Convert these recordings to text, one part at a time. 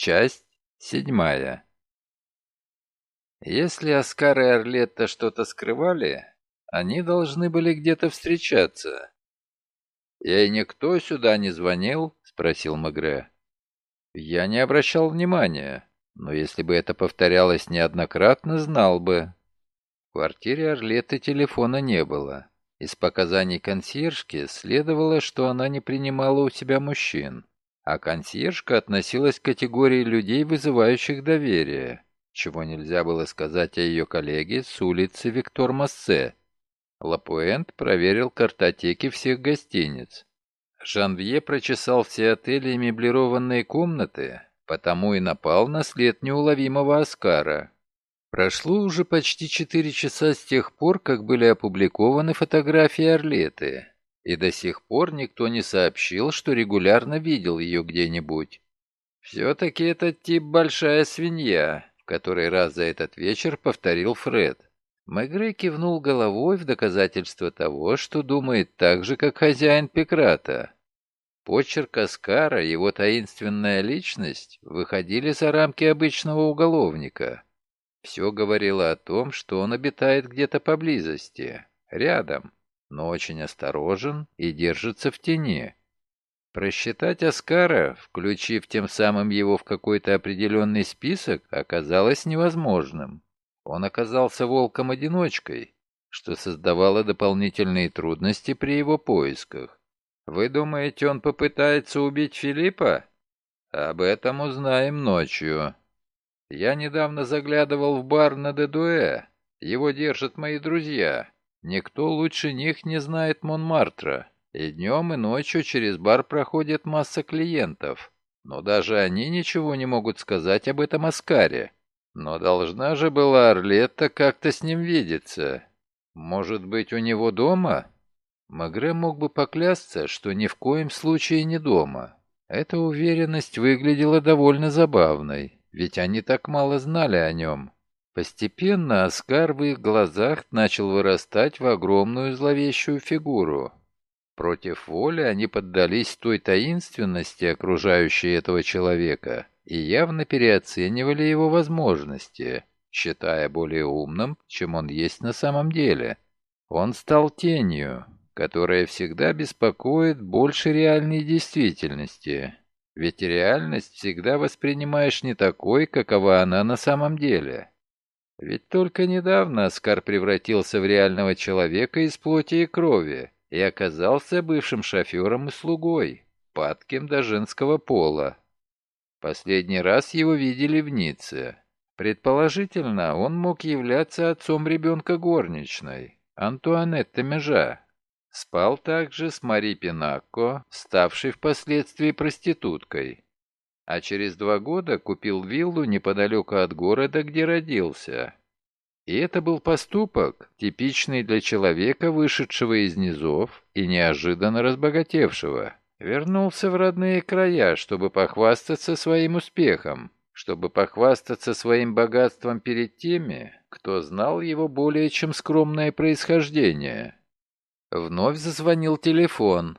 Часть седьмая. Если Оскар и Орлетта что-то скрывали, они должны были где-то встречаться. «И никто сюда не звонил?» — спросил Мегре. «Я не обращал внимания, но если бы это повторялось неоднократно, знал бы». В квартире Орлетты телефона не было. Из показаний консьержки следовало, что она не принимала у себя мужчин, а консьержка относилась к категории людей, вызывающих доверие, чего нельзя было сказать о ее коллеге с улицы Виктор Массе, Лапуэнт проверил картотеки всех гостиниц. Жанвье прочесал все отели и меблированные комнаты, потому и напал на след неуловимого Оскара. Прошло уже почти четыре часа с тех пор, как были опубликованы фотографии Орлеты, и до сих пор никто не сообщил, что регулярно видел ее где-нибудь. Все-таки этот тип большая свинья, который раз за этот вечер повторил Фред. Мегре кивнул головой в доказательство того, что думает так же, как хозяин Пекрата. Почерк Оскара, его таинственная личность выходили за рамки обычного уголовника. Все говорило о том, что он обитает где-то поблизости, рядом, но очень осторожен и держится в тени. Просчитать Оскара, включив тем самым его в какой-то определенный список, оказалось невозможным. Он оказался волком-одиночкой, что создавало дополнительные трудности при его поисках. Вы думаете, он попытается убить Филиппа? Об этом узнаем ночью. Я недавно заглядывал в бар на Дедуэ. Его держат мои друзья. Никто лучше них не знает Монмартра. И днем, и ночью через бар проходит масса клиентов. Но даже они ничего не могут сказать об этом Оскаре. Но должна же была Орлетта как-то с ним видеться. Может быть, у него дома? Магре мог бы поклясться, что ни в коем случае не дома. Эта уверенность выглядела довольно забавной, ведь они так мало знали о нем. Постепенно Оскар в их глазах начал вырастать в огромную зловещую фигуру. Против воли они поддались той таинственности, окружающей этого человека, и явно переоценивали его возможности, считая более умным, чем он есть на самом деле. Он стал тенью, которая всегда беспокоит больше реальной действительности. Ведь реальность всегда воспринимаешь не такой, какова она на самом деле. Ведь только недавно Оскар превратился в реального человека из плоти и крови и оказался бывшим шофером и слугой, падким до женского пола. Последний раз его видели в Ницце. Предположительно, он мог являться отцом ребенка горничной, Антуанетта Межа. Спал также с Мари Пинакко, ставшей впоследствии проституткой. А через два года купил виллу неподалеку от города, где родился. И это был поступок, типичный для человека, вышедшего из низов и неожиданно разбогатевшего. Вернулся в родные края, чтобы похвастаться своим успехом, чтобы похвастаться своим богатством перед теми, кто знал его более чем скромное происхождение. Вновь зазвонил телефон,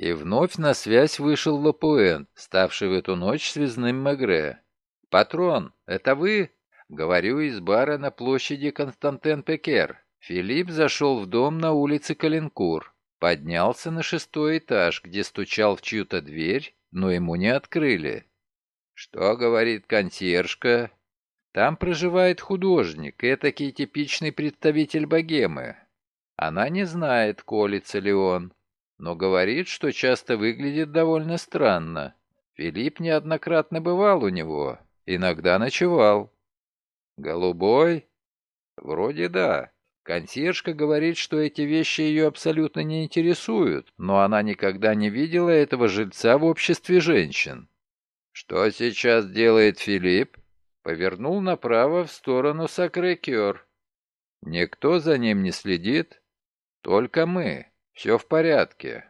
и вновь на связь вышел Лапуэн, ставший в эту ночь связным Мегре. «Патрон, это вы?» «Говорю из бара на площади Константен-Пекер. Филипп зашел в дом на улице Калинкур. Поднялся на шестой этаж, где стучал в чью-то дверь, но ему не открыли. Что говорит консьержка? Там проживает художник, этакий типичный представитель богемы. Она не знает, колется ли он, но говорит, что часто выглядит довольно странно. Филипп неоднократно бывал у него, иногда ночевал. Голубой? Вроде да. Консьержка говорит, что эти вещи ее абсолютно не интересуют, но она никогда не видела этого жильца в обществе женщин. Что сейчас делает Филипп? Повернул направо в сторону Сакрекер. Никто за ним не следит? Только мы. Все в порядке.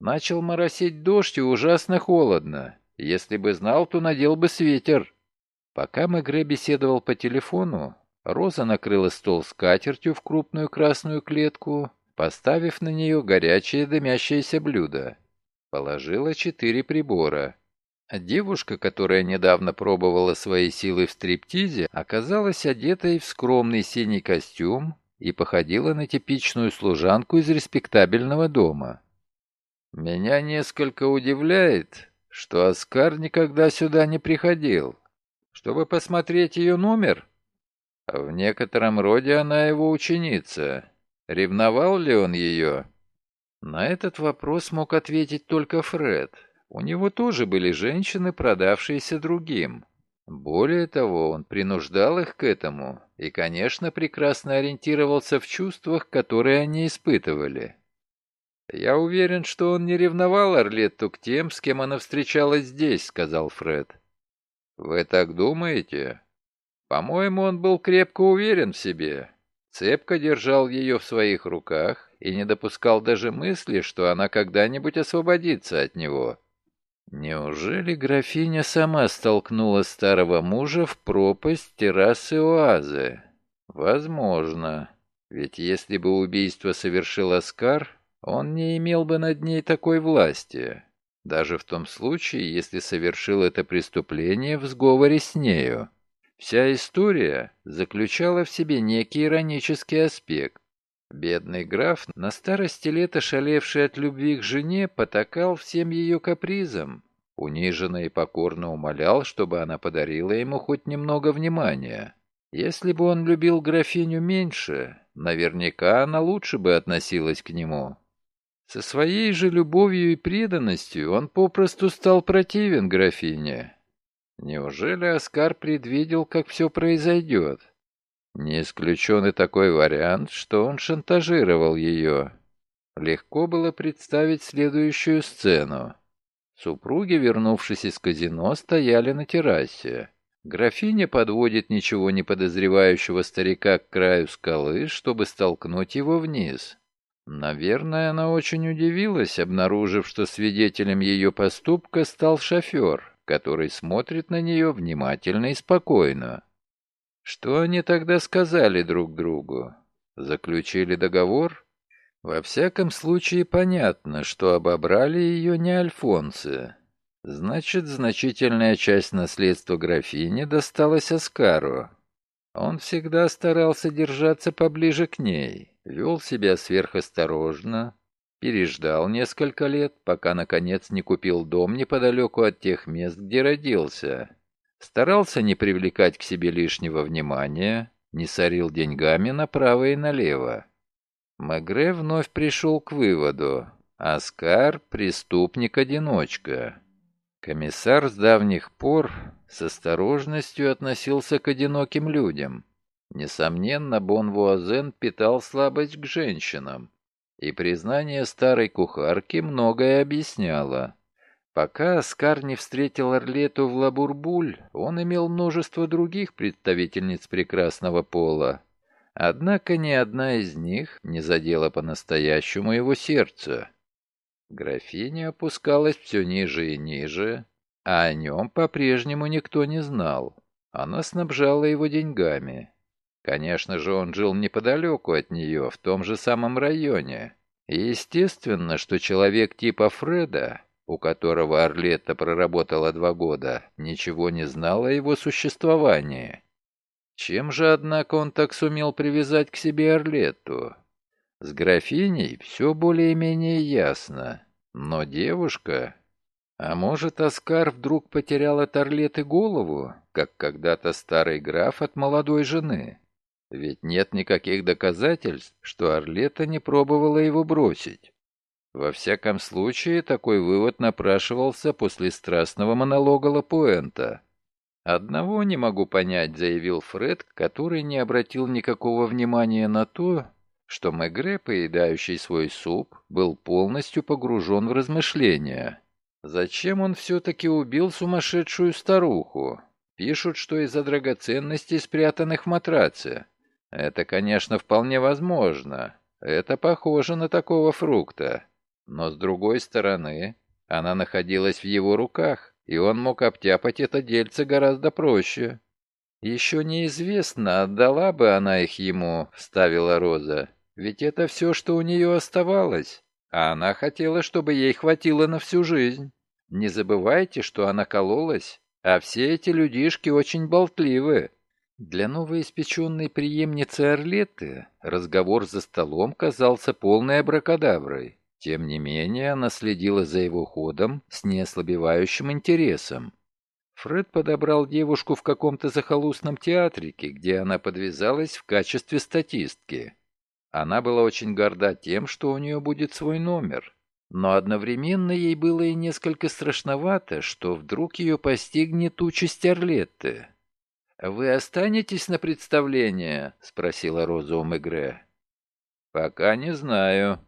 Начал моросить дождь и ужасно холодно. Если бы знал, то надел бы свитер. Пока Мегре беседовал по телефону, Роза накрыла стол скатертью в крупную красную клетку, поставив на нее горячее дымящееся блюдо. Положила четыре прибора. Девушка, которая недавно пробовала свои силы в стриптизе, оказалась одетой в скромный синий костюм и походила на типичную служанку из респектабельного дома. Меня несколько удивляет, что Оскар никогда сюда не приходил. Чтобы посмотреть ее номер? В некотором роде она его ученица. Ревновал ли он ее? На этот вопрос мог ответить только Фред. У него тоже были женщины, продавшиеся другим. Более того, он принуждал их к этому и, конечно, прекрасно ориентировался в чувствах, которые они испытывали. «Я уверен, что он не ревновал Орлетту к тем, с кем она встречалась здесь», — сказал Фред. «Вы так думаете?» «По-моему, он был крепко уверен в себе, цепко держал ее в своих руках и не допускал даже мысли, что она когда-нибудь освободится от него». Неужели графиня сама столкнула старого мужа в пропасть террасы Оазы? Возможно. Ведь если бы убийство совершил Оскар, он не имел бы над ней такой власти. Даже в том случае, если совершил это преступление в сговоре с нею. Вся история заключала в себе некий иронический аспект. Бедный граф, на старости лет ошалевший от любви к жене, потакал всем ее капризам. Униженно и покорно умолял, чтобы она подарила ему хоть немного внимания. Если бы он любил графиню меньше, наверняка она лучше бы относилась к нему. Со своей же любовью и преданностью он попросту стал противен графине. Неужели Оскар предвидел, как все произойдет? Не исключен и такой вариант, что он шантажировал ее. Легко было представить следующую сцену. Супруги, вернувшись из казино, стояли на террасе. Графиня подводит ничего не подозревающего старика к краю скалы, чтобы столкнуть его вниз. Наверное, она очень удивилась, обнаружив, что свидетелем ее поступка стал шофер, который смотрит на нее внимательно и спокойно. Что они тогда сказали друг другу? Заключили договор? Во всяком случае, понятно, что обобрали ее не альфонсы. Значит, значительная часть наследства графини досталась Оскару. Он всегда старался держаться поближе к ней, вел себя сверхосторожно, переждал несколько лет, пока, наконец, не купил дом неподалеку от тех мест, где родился. Старался не привлекать к себе лишнего внимания, не сорил деньгами направо и налево. Мегре вновь пришел к выводу. Оскар — преступник-одиночка. Комиссар с давних пор с осторожностью относился к одиноким людям. Несомненно, Бон Вуазен питал слабость к женщинам, и признание старой кухарки многое объясняло. Пока Оскар не встретил Орлету в Лабурбуль, он имел множество других представительниц прекрасного пола. Однако ни одна из них не задела по-настоящему его сердце. Графиня опускалась все ниже и ниже, а о нем по-прежнему никто не знал. Она снабжала его деньгами. Конечно же, он жил неподалеку от нее, в том же самом районе. И естественно, что человек типа Фреда, у которого Орлетта проработала два года, ничего не знал о его существовании. Чем же, однако, он так сумел привязать к себе Орлетту? С графиней все более-менее ясно. Но девушка... А может, Оскар вдруг потерял от Орлеты голову, как когда-то старый граф от молодой жены? Ведь нет никаких доказательств, что Орлета не пробовала его бросить. Во всяком случае, такой вывод напрашивался после страстного монолога Лапуэнта. «Одного не могу понять», — заявил Фред, который не обратил никакого внимания на то, что Мегре, поедающий свой суп, был полностью погружен в размышления. Зачем он все-таки убил сумасшедшую старуху? Пишут, что из-за драгоценностей, спрятанных в матраце. Это, конечно, вполне возможно. Это похоже на такого фрукта. Но с другой стороны, она находилась в его руках, и он мог обтяпать это дельце гораздо проще. «Еще неизвестно, отдала бы она их ему», — вставила Роза. «Ведь это все, что у нее оставалось, а она хотела, чтобы ей хватило на всю жизнь. Не забывайте, что она кололась, а все эти людишки очень болтливы. Для новоиспеченной преемницы Орлеты разговор за столом казался полной абракадаброй. Тем не менее, она следила за его ходом с неослабевающим интересом. Фред подобрал девушку в каком-то захолустном театрике, где она подвязалась в качестве статистки. Она была очень горда тем, что у нее будет свой номер. Но одновременно ей было и несколько страшновато, что вдруг ее постигнет участь Орлетты. «Вы останетесь на представление?» — спросила Роза у Мегре. «Пока не знаю».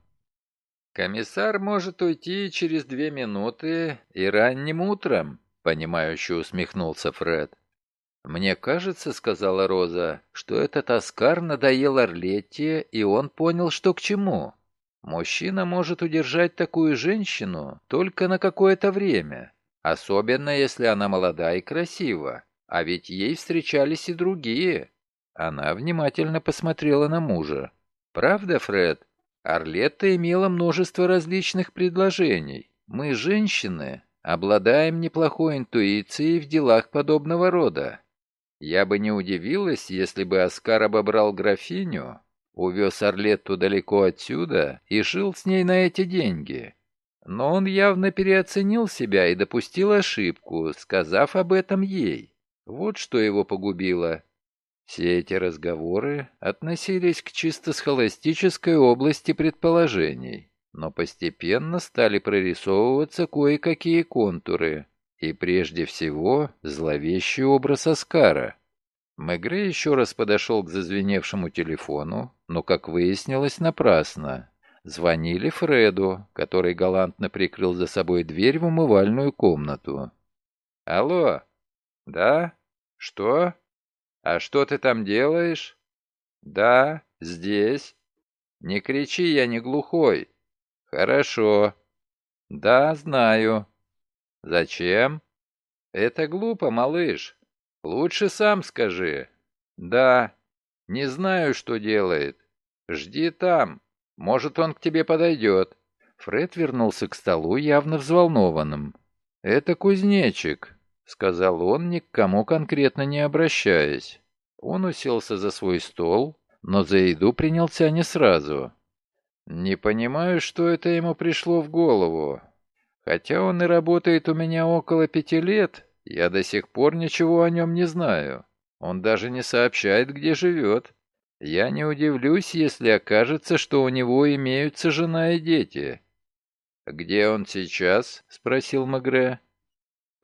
«Комиссар может уйти через две минуты и ранним утром», — понимающе усмехнулся Фред. «Мне кажется, — сказала Роза, — что этот Оскар надоел Орлетте, и он понял, что к чему. Мужчина может удержать такую женщину только на какое-то время, особенно если она молода и красива. А ведь ей встречались и другие. Она внимательно посмотрела на мужа. «Правда, Фред? Орлетта имела множество различных предложений. Мы, женщины, обладаем неплохой интуицией в делах подобного рода. Я бы не удивилась, если бы Оскар обобрал графиню, увез Орлетту далеко отсюда и жил с ней на эти деньги. Но он явно переоценил себя и допустил ошибку, сказав об этом ей. Вот что его погубило. Все эти разговоры относились к чисто схоластической области предположений, но постепенно стали прорисовываться кое-какие контуры, и прежде всего зловещий образ Оскара. Мегре еще раз подошел к зазвеневшему телефону, но, как выяснилось, напрасно. Звонили Фреду, который галантно прикрыл за собой дверь в умывальную комнату. «Алло, «Да? Что? А что ты там делаешь?» «Да, здесь. Не кричи, я не глухой». «Хорошо. Да, знаю. Зачем?» «Это глупо, малыш. Лучше сам скажи». «Да. Не знаю, что делает. Жди там. Может, он к тебе подойдет». Фред вернулся к столу явно взволнованным. «Это кузнечик. — сказал он, ни к кому конкретно не обращаясь. Он уселся за свой стол, но за еду принялся не сразу. Не понимаю, что это ему пришло в голову. Хотя он и работает у меня около пяти лет, я до сих пор ничего о нем не знаю. Он даже не сообщает, где живет. Я не удивлюсь, если окажется, что у него имеются жена и дети. «Где он сейчас?» — спросил Магре.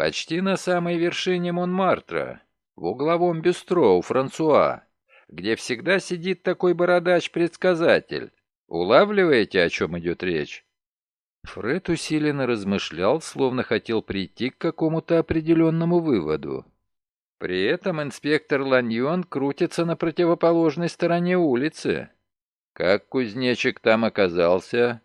Почти на самой вершине Монмартра, в угловом бюстро у Франсуа, где всегда сидит такой бородач-предсказатель. Улавливаете, о чем идет речь? Фред усиленно размышлял, словно хотел прийти к какому-то определенному выводу. При этом инспектор Ланьон крутится на противоположной стороне улицы. Как кузнечик там оказался?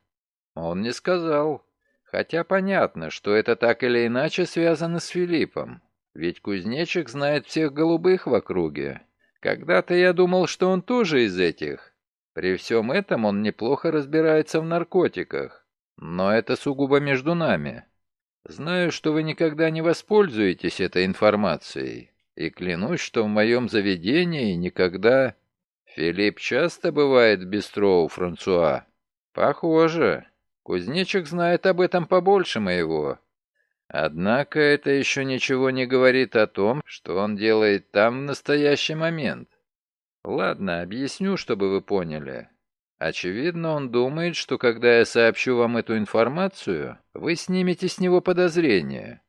Он не сказал. Хотя понятно, что это так или иначе связано с Филиппом. Ведь кузнечик знает всех голубых в округе. Когда-то я думал, что он тоже из этих. При всем этом он неплохо разбирается в наркотиках. Но это сугубо между нами. Знаю, что вы никогда не воспользуетесь этой информацией. И клянусь, что в моем заведении никогда... Филипп часто бывает в бистро у Франсуа? Похоже. Кузнечик знает об этом побольше моего. Однако это еще ничего не говорит о том, что он делает там в настоящий момент. Ладно, объясню, чтобы вы поняли. Очевидно, он думает, что когда я сообщу вам эту информацию, вы снимете с него подозрения.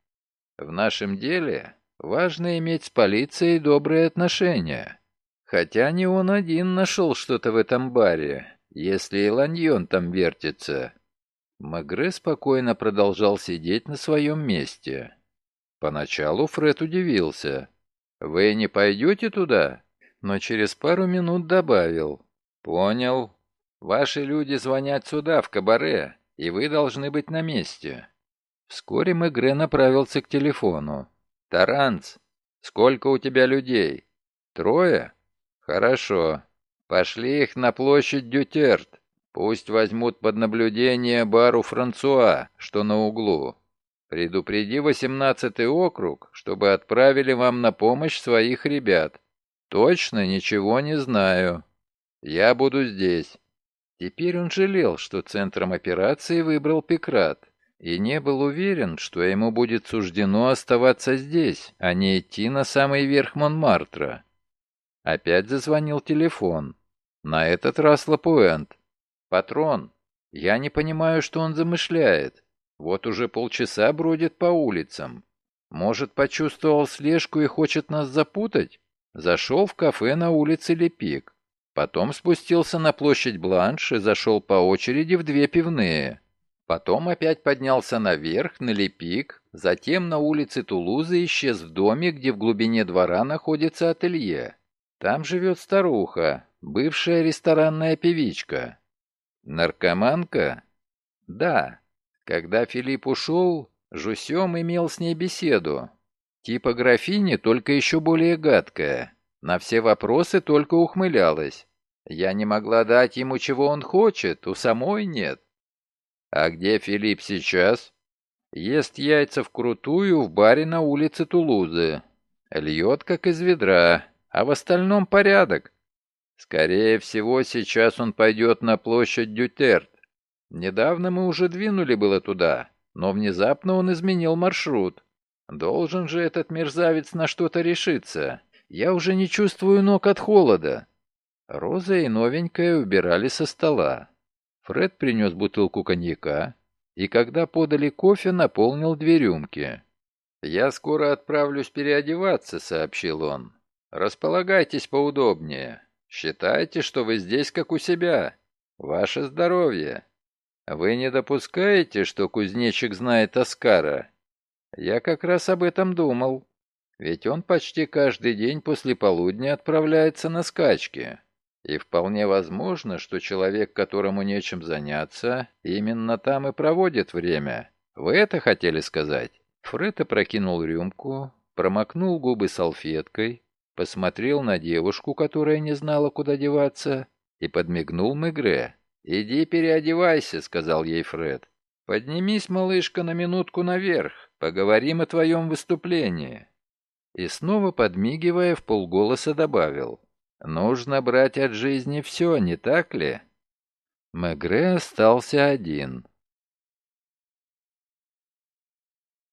В нашем деле важно иметь с полицией добрые отношения. Хотя не он один нашел что-то в этом баре, если и ланьон там вертится. Магре спокойно продолжал сидеть на своем месте. Поначалу Фред удивился. «Вы не пойдете туда?» Но через пару минут добавил. «Понял. Ваши люди звонят сюда, в кабаре, и вы должны быть на месте». Вскоре Мегре направился к телефону. «Таранц, сколько у тебя людей?» «Трое?» «Хорошо. Пошли их на площадь Дютерт. Пусть возьмут под наблюдение бару Франсуа, что на углу. Предупреди восемнадцатый округ, чтобы отправили вам на помощь своих ребят. Точно ничего не знаю. Я буду здесь». Теперь он жалел, что центром операции выбрал Пекрат, и не был уверен, что ему будет суждено оставаться здесь, а не идти на самый верх Монмартра. Опять зазвонил телефон. На этот раз Лапуэнт. «Патрон, я не понимаю, что он замышляет. Вот уже полчаса бродит по улицам. Может, почувствовал слежку и хочет нас запутать? Зашел в кафе на улице Лепик. Потом спустился на площадь Бланш и зашел по очереди в две пивные. Потом опять поднялся наверх, на Лепик, затем на улице Тулузы исчез в доме, где в глубине двора находится ателье. Там живет старуха, бывшая ресторанная певичка. Наркоманка? Да. Когда Филипп ушел, Жусем имел с ней беседу. Типа графини, только еще более гадкая. На все вопросы только ухмылялась. Я не могла дать ему, чего он хочет, у самой нет. А где Филипп сейчас? Ест яйца вкрутую в баре на улице Тулузы. Льет, как из ведра, а в остальном порядок. Скорее всего, сейчас он пойдет на площадь Дютерт. Недавно мы уже двинули было туда, но внезапно он изменил маршрут. Должен же этот мерзавец на что-то решиться. Я уже не чувствую ног от холода. Роза и новенькая убирали со стола. Фред принес бутылку коньяка, и когда подали кофе, наполнил две рюмки. «Я скоро отправлюсь переодеваться», — сообщил он. «Располагайтесь поудобнее. Считайте, что вы здесь как у себя. Ваше здоровье. Вы не допускаете, что кузнечик знает Оскара? Я как раз об этом думал. Ведь он почти каждый день после полудня отправляется на скачки. И вполне возможно, что человек, которому нечем заняться, именно там и проводит время. Вы это хотели сказать? Фред опрокинул рюмку, промокнул губы салфеткой, посмотрел на девушку, которая не знала, куда деваться, и подмигнул Мегре. «Иди переодевайся», — сказал ей Фред. «Поднимись, малышка, на минутку наверх. Поговорим о твоем выступлении». И снова, подмигивая, в полголоса добавил. «Нужно брать от жизни все, не так ли?» Мегре остался один.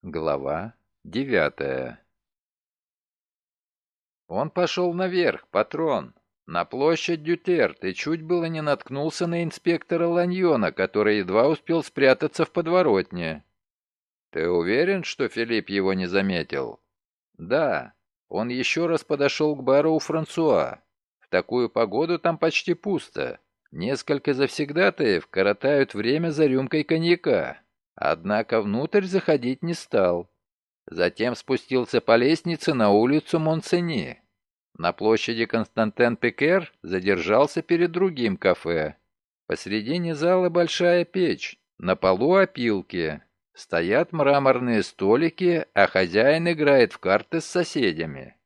Глава девятая Он пошел наверх, патрон на площадь Дютерт и чуть было не наткнулся на инспектора Ланьона, который едва успел спрятаться в подворотне. «Ты уверен, что Филипп его не заметил?» «Да. Он еще раз подошел к бару у Франсуа. В такую погоду там почти пусто. Несколько завсегдатаев коротают время за рюмкой коньяка. Однако внутрь заходить не стал. Затем спустился по лестнице на улицу Монсени. На площади Константен-Пекер задержался перед другим кафе. Посредине зала большая печь, на полу опилки. Стоят мраморные столики, а хозяин играет в карты с соседями.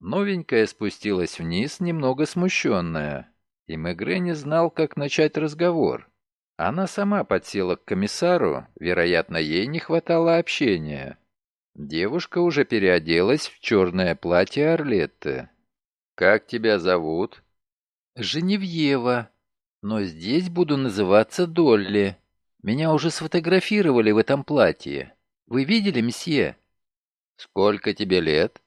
Новенькая спустилась вниз, немного смущенная. И Мегре не знал, как начать разговор. Она сама подсела к комиссару, вероятно, ей не хватало общения. Девушка уже переоделась в черное платье Орлетты. «Как тебя зовут?» «Женевьева. Но здесь буду называться Долли. Меня уже сфотографировали в этом платье. Вы видели, месье?» «Сколько тебе лет?»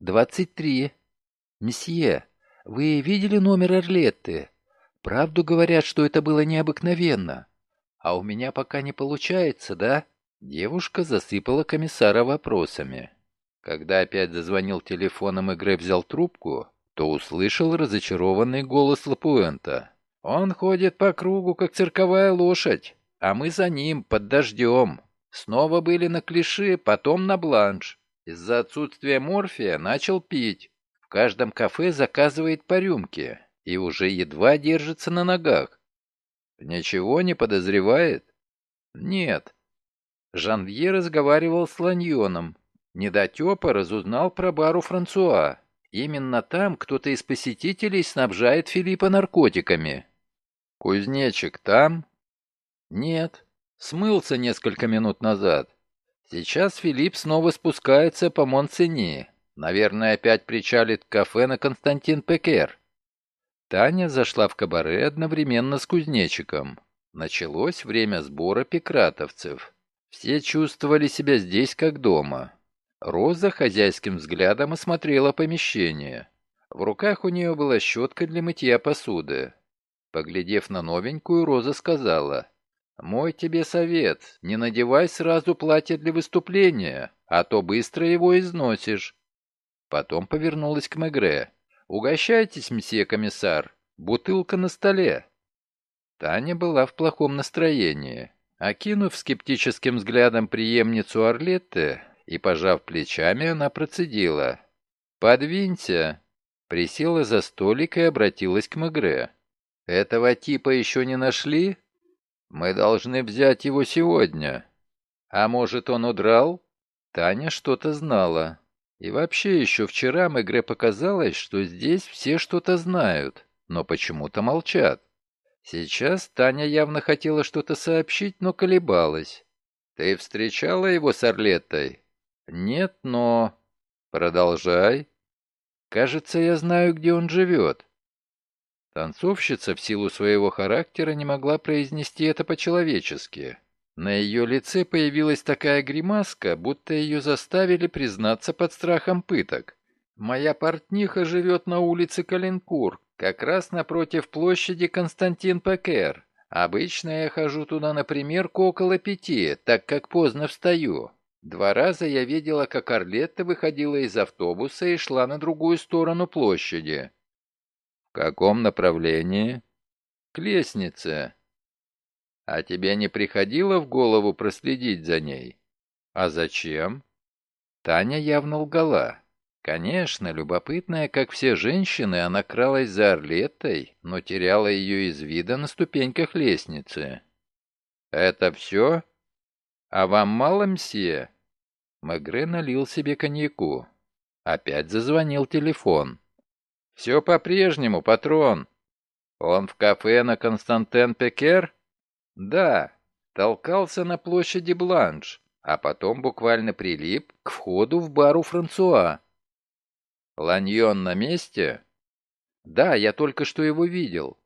«Двадцать три. Месье, вы видели номер Орлетты? Правду говорят, что это было необыкновенно. А у меня пока не получается, да?» Девушка засыпала комиссара вопросами. Когда опять зазвонил телефоном и Грей взял трубку, то услышал разочарованный голос Лапуэнта. «Он ходит по кругу, как цирковая лошадь, а мы за ним, под дождем. Снова были на клише, потом на бланш. Из-за отсутствия морфия начал пить. В каждом кафе заказывает по рюмке и уже едва держится на ногах. Ничего не подозревает? Нет. Жанвье разговаривал с Ланьоном, Недотепа разузнал про бару Франсуа. Именно там кто-то из посетителей снабжает Филиппа наркотиками. Кузнечик там? Нет. Смылся несколько минут назад. Сейчас Филипп снова спускается по Монсени. Наверное, опять причалит к кафе на Константин Пекер. Таня зашла в кабаре одновременно с кузнечиком. Началось время сбора пекратовцев. Все чувствовали себя здесь как дома. Роза хозяйским взглядом осмотрела помещение. В руках у нее была щетка для мытья посуды. Поглядев на новенькую, Роза сказала, «Мой тебе совет, не надевай сразу платье для выступления, а то быстро его износишь». Потом повернулась к Мегре. «Угощайтесь, мсье комиссар, бутылка на столе». Таня была в плохом настроении. Окинув скептическим взглядом преемницу Орлетты и пожав плечами, она процедила. «Подвинься!» Присела за столик и обратилась к Мегре. «Этого типа еще не нашли? Мы должны взять его сегодня. А может, он удрал?» Таня что-то знала. И вообще, еще вчера Мегре показалось, что здесь все что-то знают, но почему-то молчат. Сейчас Таня явно хотела что-то сообщить, но колебалась. «Ты встречала его с Орлеттой?» «Нет, но...» «Продолжай». «Кажется, я знаю, где он живет». Танцовщица в силу своего характера не могла произнести это по-человечески. На ее лице появилась такая гримаска, будто ее заставили признаться под страхом пыток. «Моя портниха живет на улице Калинкур, как раз напротив площади Константин Пекер. Обычно я хожу туда на примерку около пяти, так как поздно встаю. Два раза я видела, как Орлетта выходила из автобуса и шла на другую сторону площади. В каком направлении? К лестнице. А тебе не приходило в голову проследить за ней? А зачем? Таня явно лгала. Конечно, любопытная, как все женщины, она кралась за Орлеттой, но теряла ее из вида на ступеньках лестницы. «Это все? А вам мало, мсье?» Мегре налил себе коньяку. Опять зазвонил телефон. «Все по-прежнему, патрон. Он в кафе на Константен-Пекер?» «Да, толкался на площади Бланш, а потом буквально прилип к входу в бар у Франсуа. Ланьон на месте? Да, я только что его видел.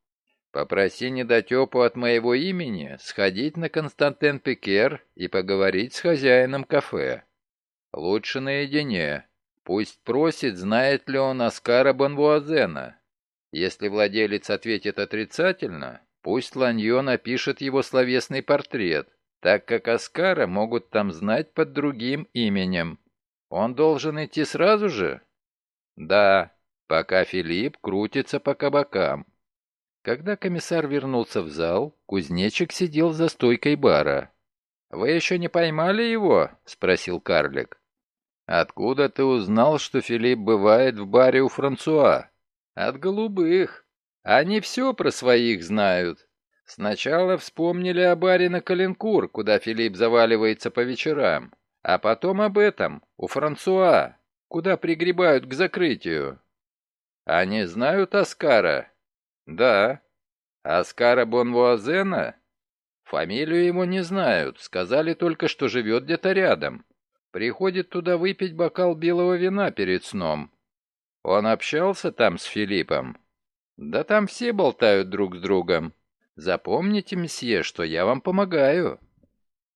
Попроси недотепу от моего имени сходить на Константин Пикер и поговорить с хозяином кафе. Лучше наедине. Пусть просит, знает ли он Оскара Бонвуазена. Если владелец ответит отрицательно, пусть Ланьон напишет его словесный портрет, так как Оскара могут там знать под другим именем. Он должен идти сразу же? Да, пока Филипп крутится по кабакам. Когда комиссар вернулся в зал, кузнечик сидел за стойкой бара. «Вы еще не поймали его?» — спросил карлик. «Откуда ты узнал, что Филипп бывает в баре у Франсуа?» «От голубых. Они все про своих знают. Сначала вспомнили о баре на Калинкур, куда Филипп заваливается по вечерам, а потом об этом, у Франсуа куда пригребают к закрытию. Они знают Оскара? Да. Оскара Бонвуазена? Фамилию ему не знают, сказали только, что живет где-то рядом. Приходит туда выпить бокал белого вина перед сном. Он общался там с Филиппом? Да там все болтают друг с другом. Запомните, месье, что я вам помогаю.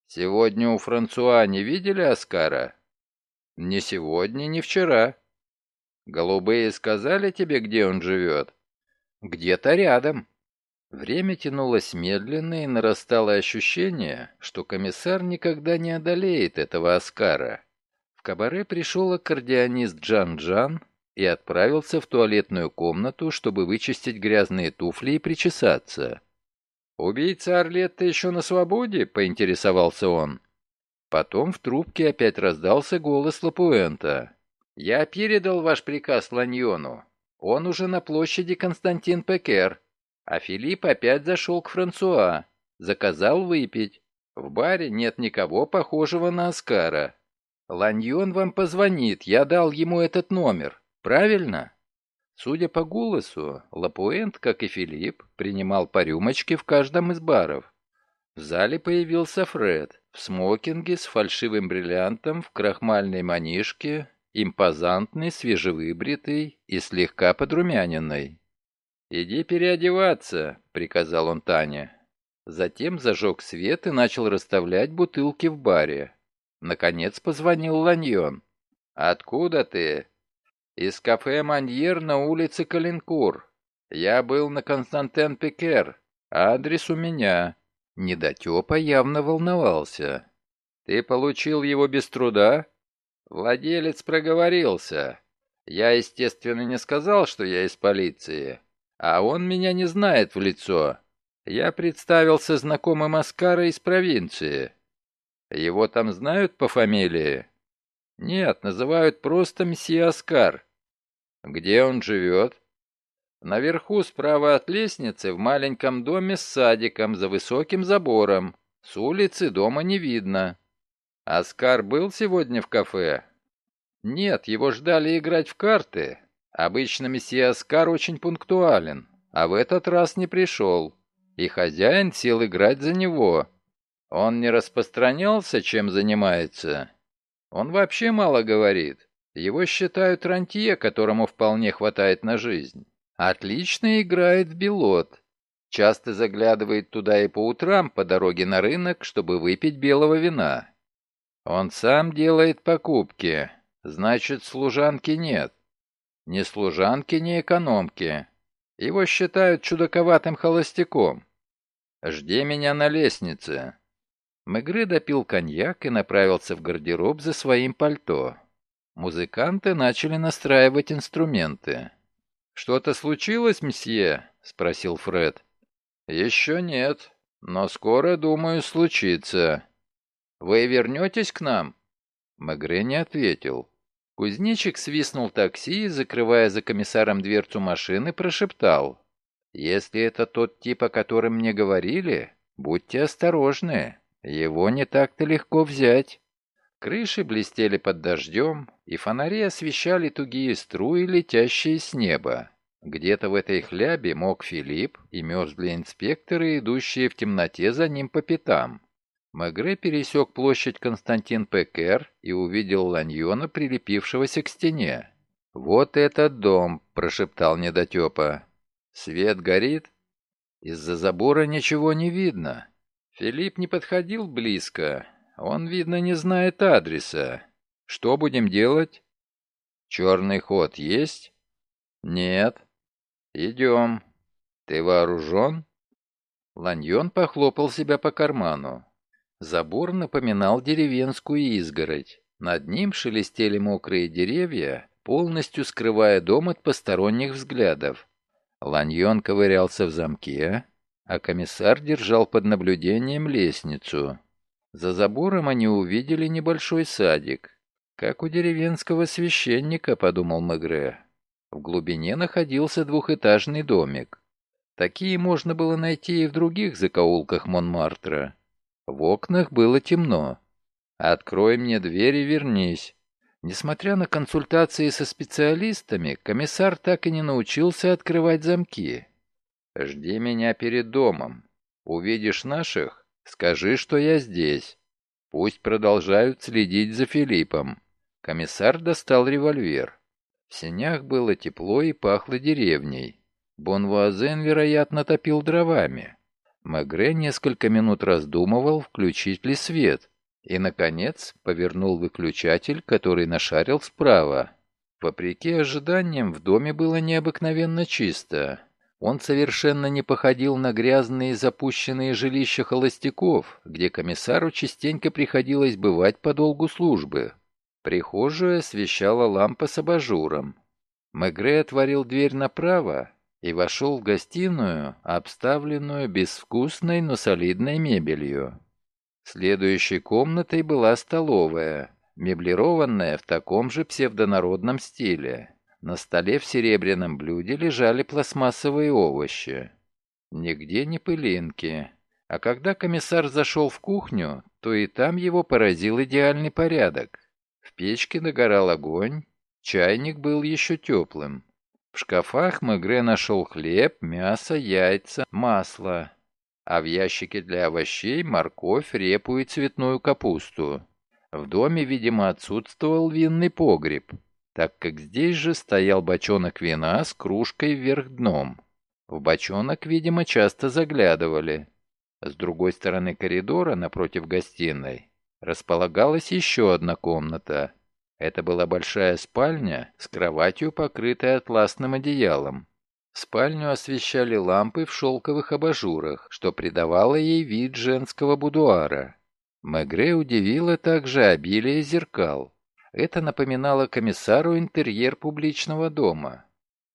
Сегодня у Франсуа не видели Оскара? «Не сегодня, не вчера». «Голубые сказали тебе, где он живет?» «Где-то рядом». Время тянулось медленно, и нарастало ощущение, что комиссар никогда не одолеет этого Оскара. В кабаре пришел аккордеонист Джан-Джан и отправился в туалетную комнату, чтобы вычистить грязные туфли и причесаться. «Убийца Орлетта еще на свободе?» — поинтересовался он. Потом в трубке опять раздался голос Лапуэнта. «Я передал ваш приказ Ланьону. Он уже на площади Константин Пекер. А Филипп опять зашел к Франсуа. Заказал выпить. В баре нет никого похожего на Оскара. Ланьон вам позвонит, я дал ему этот номер. Правильно?» Судя по голосу, Лапуэнт, как и Филипп, принимал по рюмочке в каждом из баров. В зале появился Фред в смокинге с фальшивым бриллиантом в крахмальной манишке, импозантный, свежевыбритый и слегка подрумяненный. «Иди переодеваться», — приказал он Тане. Затем зажег свет и начал расставлять бутылки в баре. Наконец позвонил Ланьон. «Откуда ты?» «Из кафе «Маньер» на улице Калинкур. Я был на Константен Пикер. Адрес у меня». Недотепа явно волновался. «Ты получил его без труда?» Владелец проговорился. Я, естественно, не сказал, что я из полиции. А он меня не знает в лицо. Я представился знакомым Оскара из провинции. Его там знают по фамилии? Нет, называют просто месье Оскар. Где он живет? Наверху, справа от лестницы, в маленьком доме с садиком за высоким забором. С улицы дома не видно. Оскар был сегодня в кафе? Нет, его ждали играть в карты. Обычно месье Оскар очень пунктуален, а в этот раз не пришел. И хозяин сел играть за него. Он не распространялся, чем занимается. Он вообще мало говорит. Его считают рантье, которому вполне хватает на жизнь. Отлично играет белот. Часто заглядывает туда и по утрам по дороге на рынок, чтобы выпить белого вина. Он сам делает покупки, значит, служанки нет. Ни служанки, ни экономки. Его считают чудаковатым холостяком. Жди меня на лестнице». Мегры допил коньяк и направился в гардероб за своим пальто. Музыканты начали настраивать инструменты. «Что-то случилось, месье?» — спросил Фред. «Еще нет, но скоро, думаю, случится. Вы вернетесь к нам?» Мегре не ответил. Кузнечик свистнул такси и, закрывая за комиссаром дверцу машины, прошептал. «Если это тот тип, о котором мне говорили, будьте осторожны, его не так-то легко взять». Крыши блестели под дождем, и фонари освещали тугие струи, летящие с неба. Где-то в этой хлябе мог Филипп и мерзли инспекторы, идущие в темноте за ним по пятам. Мегре пересек площадь Константин Пекер и увидел Ланьона, прилепившегося к стене. «Вот этот дом», — прошептал недотепа. «Свет горит?» «Из-за забора ничего не видно». Филипп не подходил близко. Он, видно, не знает адреса. «Что будем делать?» «Черный ход есть?» «Нет». «Идем». «Ты вооружен?» Ланьон похлопал себя по карману. Забор напоминал деревенскую изгородь. Над ним шелестели мокрые деревья, полностью скрывая дом от посторонних взглядов. Ланьон ковырялся в замке, а комиссар держал под наблюдением лестницу. За забором они увидели небольшой садик. «Как у деревенского священника», — подумал Мегре. В глубине находился двухэтажный домик. Такие можно было найти и в других закоулках Монмартра. В окнах было темно. «Открой мне дверь и вернись». Несмотря на консультации со специалистами, комиссар так и не научился открывать замки. «Жди меня перед домом. Увидишь наших, скажи, что я здесь. Пусть продолжают следить за Филиппом». Комиссар достал револьвер. В сенях было тепло и пахло деревней. Бонвуазен, вероятно, топил дровами. Мегре несколько минут раздумывал, включить ли свет, и, наконец, повернул выключатель, который нашарил справа. Вопреки ожиданиям, в доме было необыкновенно чисто. Он совершенно не походил на грязные запущенные жилища холостяков, где комиссару частенько приходилось бывать по долгу службы. Прихожую освещала лампа с абажуром. Мегре отворил дверь направо и вошел в гостиную, обставленную безвкусной, но солидной мебелью. Следующей комнатой была столовая, меблированная в таком же псевдонародном стиле. На столе в серебряном блюде лежали пластмассовые овощи. Нигде не пылинки. А когда комиссар зашел в кухню, то и там его поразил идеальный порядок. Печке догорал огонь, чайник был еще теплым. В шкафах Мегре нашел хлеб, мясо, яйца, масло. а в ящике для овощей морковь, репу и цветную капусту. В доме, видимо, отсутствовал винный погреб, так как здесь же стоял бочонок вина с кружкой вверх дном. В бочонок, видимо, часто заглядывали. С другой стороны коридора, напротив гостиной, располагалась еще одна комната. Это была большая спальня с кроватью, покрытой атласным одеялом. Спальню освещали лампы в шелковых абажурах, что придавало ей вид женского будуара. Мегре удивило также обилие зеркал. Это напоминало комиссару интерьер публичного дома.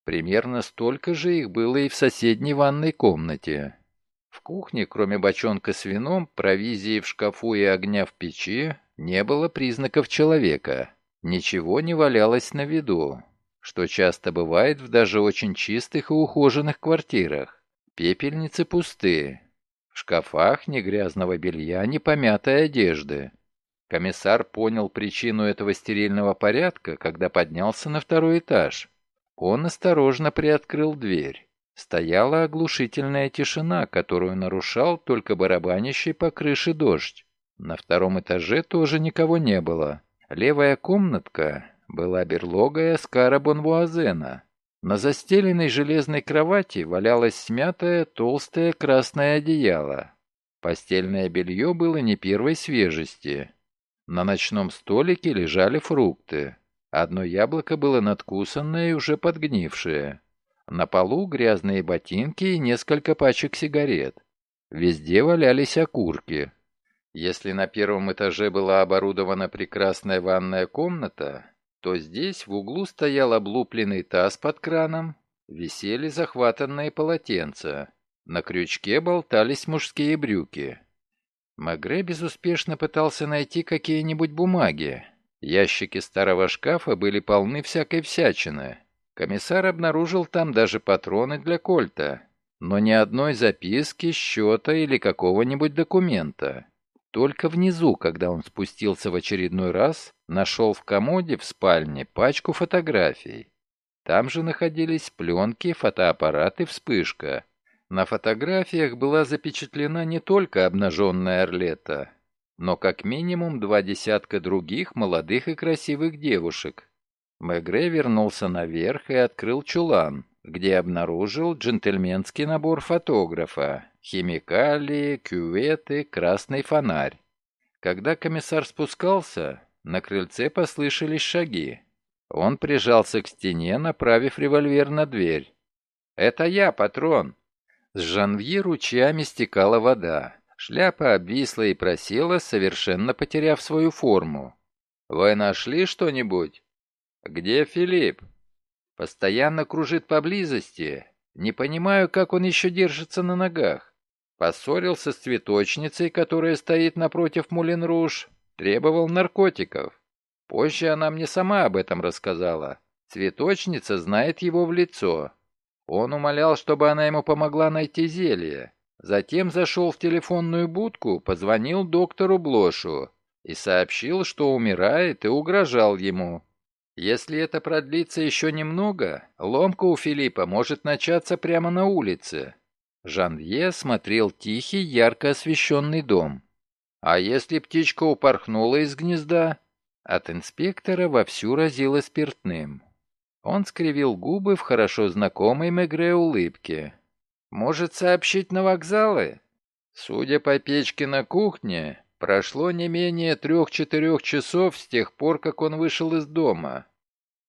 Примерно столько же их было и в соседней ванной комнате. В кухне, кроме бочонка с вином, провизии в шкафу и огня в печи, не было признаков человека. Ничего не валялось на виду что часто бывает в даже очень чистых и ухоженных квартирах. Пепельницы пустые. В шкафах ни грязного белья, ни помятой одежды. Комиссар понял причину этого стерильного порядка, когда поднялся на второй этаж. Он осторожно приоткрыл дверь. Стояла оглушительная тишина, которую нарушал только барабанящий по крыше дождь. На втором этаже тоже никого не было. Левая комнатка, была берлога Эскара Бонвуазена. На застеленной железной кровати валялось смятое толстое красное одеяло. Постельное белье было не первой свежести. На ночном столике лежали фрукты. Одно яблоко было надкусанное и уже подгнившее. На полу грязные ботинки и несколько пачек сигарет. Везде валялись окурки. Если на первом этаже была оборудована прекрасная ванная комната, то здесь в углу стоял облупленный таз под краном, висели захватанные полотенца, на крючке болтались мужские брюки. Магре безуспешно пытался найти какие-нибудь бумаги. Ящики старого шкафа были полны всякой всячины. Комиссар обнаружил там даже патроны для кольта, но ни одной записки, счета или какого-нибудь документа. Только внизу, когда он спустился в очередной раз, нашел в комоде в спальне пачку фотографий. Там же находились пленки, фотоаппараты, вспышка. На фотографиях была запечатлена не только обнаженная Орлета, но как минимум два десятка других молодых и красивых девушек. Мегре вернулся наверх и открыл чулан, где обнаружил джентльменский набор фотографа, химикалии, кюветы, красный фонарь. Когда комиссар спускался, на крыльце послышались шаги. Он прижался к стене, направив револьвер на дверь. «Это я, патрон!» С жанвьи ручьями стекала вода. Шляпа обвисла и просела, совершенно потеряв свою форму. «Вы нашли что-нибудь?» «Где Филипп?» «Постоянно кружит поблизости. Не понимаю, как он еще держится на ногах. Поссорился с цветочницей, которая стоит напротив Мулен-Руж, требовал наркотиков. Позже она мне сама об этом рассказала. Цветочница знает его в лицо. Он умолял, чтобы она ему помогла найти зелье. Затем зашел в телефонную будку, позвонил доктору Блошу и сообщил, что умирает, и угрожал ему. Если это продлится еще немного, ломка у Филиппа может начаться прямо на улице. Жанвье смотрел тихий, ярко освещенный дом. А если птичка упорхнула из гнезда? От инспектора вовсю разило спиртным. Он скривил губы в хорошо знакомой Мегре улыбке. «Может сообщить на вокзалы?» Судя по печке на кухне, прошло не менее трех-четырех часов с тех пор, как он вышел из дома.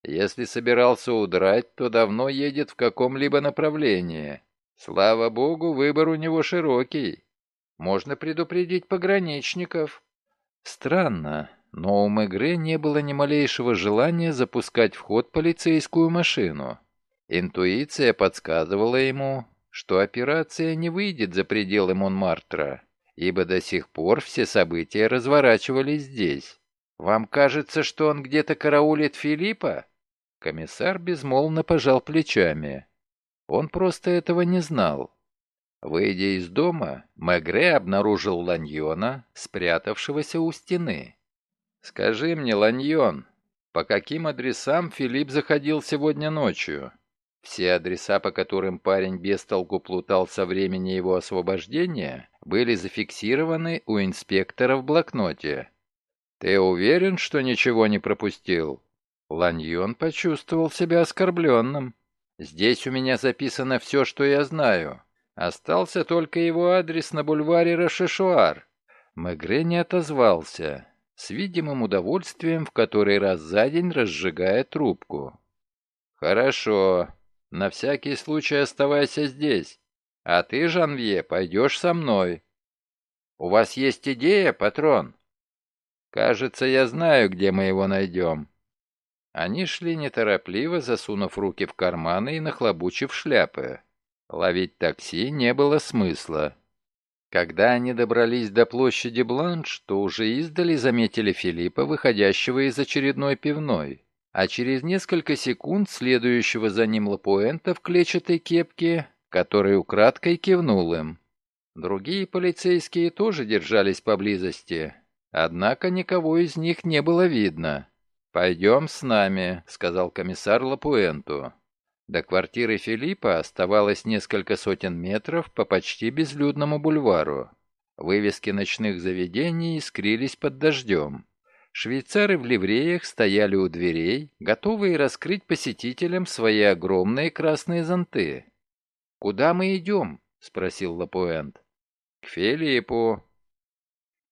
Если собирался удрать, то давно едет в каком-либо направлении. Слава богу, выбор у него широкий. Можно предупредить пограничников. Странно, но у Мегре не было ни малейшего желания запускать в ход полицейскую машину. Интуиция подсказывала ему, что операция не выйдет за пределы Монмартра, ибо до сих пор все события разворачивались здесь. «Вам кажется, что он где-то караулит Филиппа?» Комиссар безмолвно пожал плечами. Он просто этого не знал. Выйдя из дома, Мегре обнаружил Ланьона, спрятавшегося у стены. «Скажи мне, Ланьон, по каким адресам Филипп заходил сегодня ночью?» Все адреса, по которым парень без толку плутал со времени его освобождения, были зафиксированы у инспектора в блокноте. «Ты уверен, что ничего не пропустил?» Ланьон почувствовал себя оскорбленным. «Здесь у меня записано все, что я знаю. Остался только его адрес на бульваре Рашешуар». Мегре не отозвался, с видимым удовольствием в который раз за день разжигая трубку. «Хорошо. На всякий случай оставайся здесь. А ты, Жанвье, пойдешь со мной. У вас есть идея, патрон?» «Кажется, я знаю, где мы его найдем». Они шли неторопливо, засунув руки в карманы и нахлобучив шляпы. Ловить такси не было смысла. Когда они добрались до площади Бланш, то уже издали заметили Филиппа, выходящего из очередной пивной, а через несколько секунд следующего за ним Лапуэнта в клетчатой кепке, который украдкой кивнул им. Другие полицейские тоже держались поблизости, однако никого из них не было видно. «Пойдем с нами», — сказал комиссар Лапуэнту. До квартиры Филиппа оставалось несколько сотен метров по почти безлюдному бульвару. Вывески ночных заведений искрились под дождем. Швейцары в ливреях стояли у дверей, готовые раскрыть посетителям свои огромные красные зонты. «Куда мы идем?» — спросил Лапуэнт. «К Филиппу».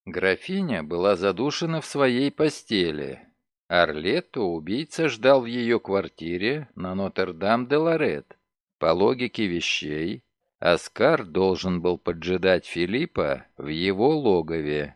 Графиня была задушена в своей постели. Арлетто убийца ждал в ее квартире на Нотр-Дам-де-Лорет. По логике вещей, Оскар должен был поджидать Филиппа в его логове.